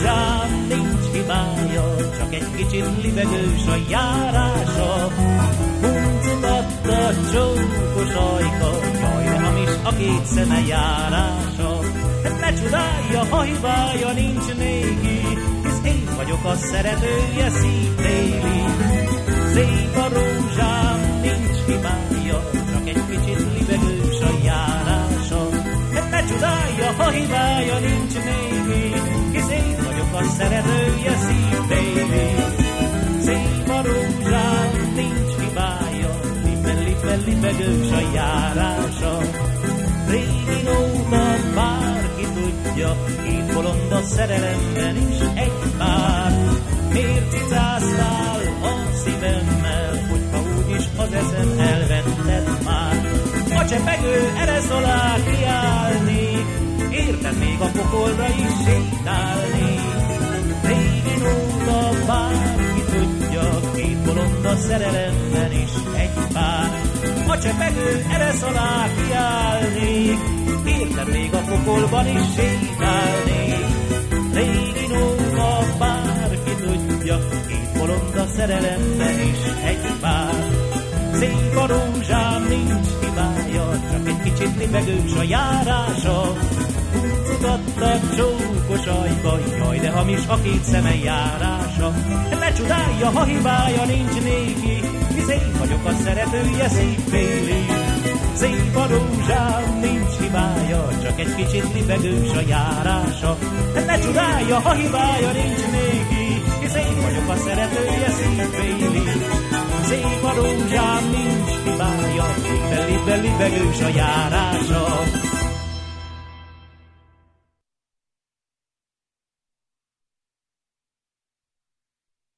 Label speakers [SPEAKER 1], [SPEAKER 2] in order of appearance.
[SPEAKER 1] rózsám nincs hibája, csak egy kicsit libegős a járása. Huncugatta csókos ajka, jaj, de hamis a két szeme járása. Hát ne csodálja, ha hibája nincs néki, hisz én vagyok a szeretője szívtéli. Szép a rózsám, nincs hibája, csak egy kicsit libegős a járása. Hát ne csodálja, ha hibája nincs néki, a szeretője szívtéli. Szép a rózsám, nincs hibája, libe, libe, libegős a járása. Régi óta bárki tudja, két bolond a szerelemben is egy pár. Miért cicáztál a szívemmel, hogyha úgyis az eszem elvetted már? A csepegő eresz a szerelemben is egy pár. A csepegő eresz alá kiállni, érted még a pokolban is sétálni. Régi óta bárki tudja, két bolond a szerelemben is egy pár. Szép a rózsám, nincs hibája, csak egy kicsit libegős a járása. Húzogatta csókos ajka, jaj, de hamis a két szeme járása. Ne csodálja, ha hibája nincs néki, hisz én vagyok a szeretője szívféli. Szép a rózsám, nincs hibája, csak egy kicsit libegős a járása. Ne csodálja, ha hibája nincs néki, hisz én vagyok a szeretője szívféli. Szép a rózsám, nincs hibája, libe, libe, libegős a járása.